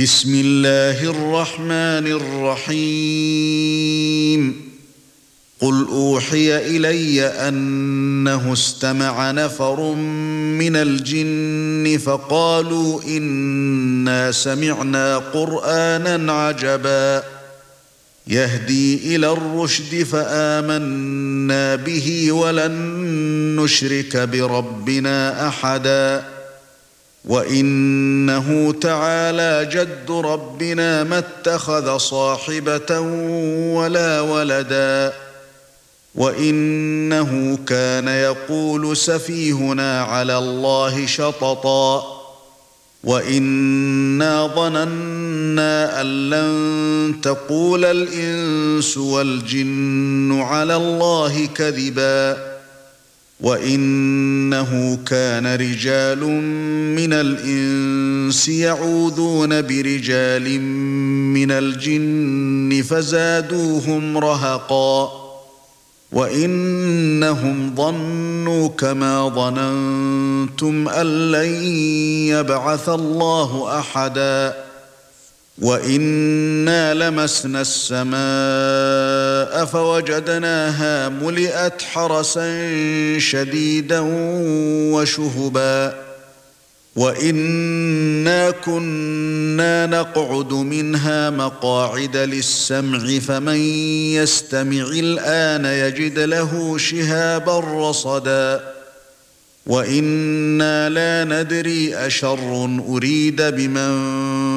بسم الله الرحمن الرحيم. قل أوحي إلي أنه استمع نفر من الجن فقالوا إنا سمعنا قرآنا عجبا. يهدي إلى الرشد فآمنا به ولن نشرك بربنا أحدا. وانه تعالى جد ربنا ما اتخذ صاحبه ولا ولدا وانه كان يقول سفيهنا على الله شططا وَإِنَّا ظَنَنَّا أَن لَّن تَقُولَ الْإِنسُ وَالْجِنُّ عَلَى اللَّهِ كَذِبًا وَإِنَّهُ كَانَ رِجَالٌ مِّنَ الْإِنسِ يَعُوذُونَ بِرِجَالٍ مِّنَ الْجِنِّ فَزَادُوهُمْ رَهَقًا وَإِنَّهُمْ ظَنُّوا كَمَا ظَنَنتُمْ أَن لَّن يَبْعَثَ اللَّهُ أَحَدًا وَإِنَّا لَمَسْنَا السَّمَاءَ فَوَجَدْنَاهَا مُلِئَتْ حَرَسًا شَدِيدًا وَشُهُبًا وَإِنَّا كُنَّا نَقْعُدُ مِنْهَا مَقَاعِدَ لِلسَّمْعِ فَمَن يَسْتَمِعِ الْآنَ يَجِدْ لَهُ شِهَابًا رَّصَدًا وَإِنَّا لَا نَدْرِي أَشَرٌّ أُرِيدَ بِمَن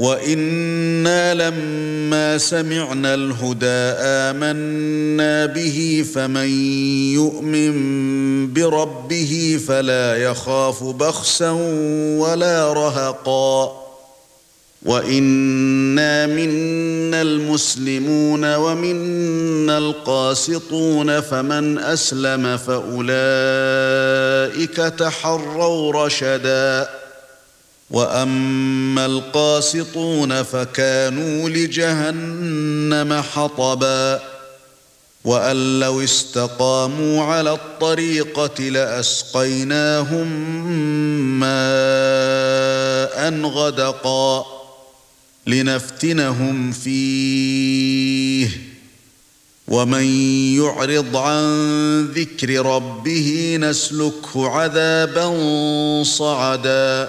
وَإِنَّا لَمَّا سَمِعْنَا الْهُدَىٰ آمَنَّا بِهِ فَمَن يُؤْمِن بِرَبِّهِ فَلَا يَخَافُ بَخْسًا وَلَا رَهَقًا وَإِنَّا مِنَّا الْمُسْلِمُونَ وَمِنَّا الْقَاسِطُونَ فَمَنْ أَسْلَمَ فَأُولَئِكَ تَحَرَّوْا رَشَدًا وَأَمَّا الْقَاسِطُونَ فَكَانُوا لِجَهَنَّمَ حَطَبًا وَأَن لَّوْ اسْتَقَامُوا عَلَى الطَّرِيقَةِ لَأَسْقَيْنَاهُم مَّاءً غَدَقًا لِّنَفْتِنَهُمْ فِيهِ وَمَن يُعْرِضْ عَن ذِكْرِ رَبِّهِ نَسْلُكْهُ عَذَابًا صَعَدًا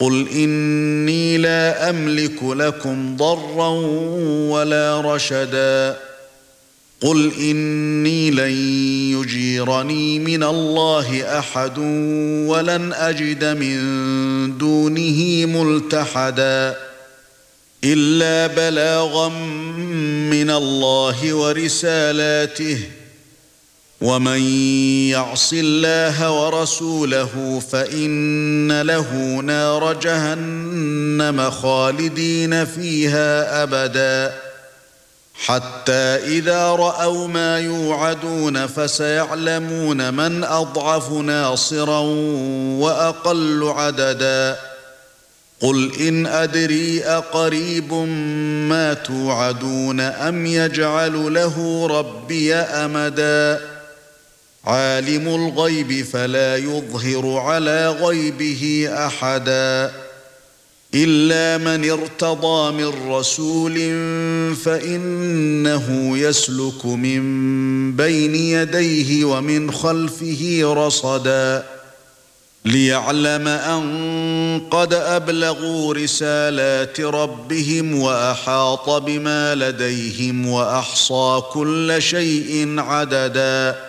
قُلْ إِنِّي لَا أَمْلِكُ لَكُمْ ضَرًّا وَلَا رَشَدًا. قُلْ إِنِّي لَن يُجِيرَنِي مِنَ اللَّهِ أَحَدٌ وَلَنْ أَجِدَ مِن دُونِهِ مُلْتَحَدًا. إِلَّا بَلَاغًا مِنَ اللَّهِ وَرِسَالَاتِهِ وَمَن يَعْصِ اللَّهَ وَرَسُولَهُ فَإِنَّ لَهُ نَارَ جَهَنَّمَ خَالِدِينَ فِيهَا أَبَدًا حَتَّى إِذَا رَأَوْا مَا يُوعَدُونَ فَسَيَعْلَمُونَ مَنْ أَضْعَفُ نَاصِرًا وَأَقَلُّ عَدَدًا قُلْ إِنْ أَدْرِي أَقَرِيبٌ مَا تُوعَدُونَ أَمْ يَجْعَلُ لَهُ رَبِّي أَمَدًا عَالِمُ الْغَيْبِ فَلَا يُظْهِرُ عَلَى غَيْبِهِ أَحَدًا إِلَّا مَنِ ارْتَضَىٰ مِن رَّسُولٍ فَإِنَّهُ يَسْلُكُ مِن بَيْنِ يَدَيْهِ وَمِنْ خَلْفِهِ رَصَدًا لِيَعْلَمَ أَن قَدْ أَبْلَغُوا رِسَالَاتِ رَبِّهِمْ وَأَحَاطَ بِمَا لَدَيْهِمْ وَأَحْصَىٰ كُلَّ شَيْءٍ عَدَدًا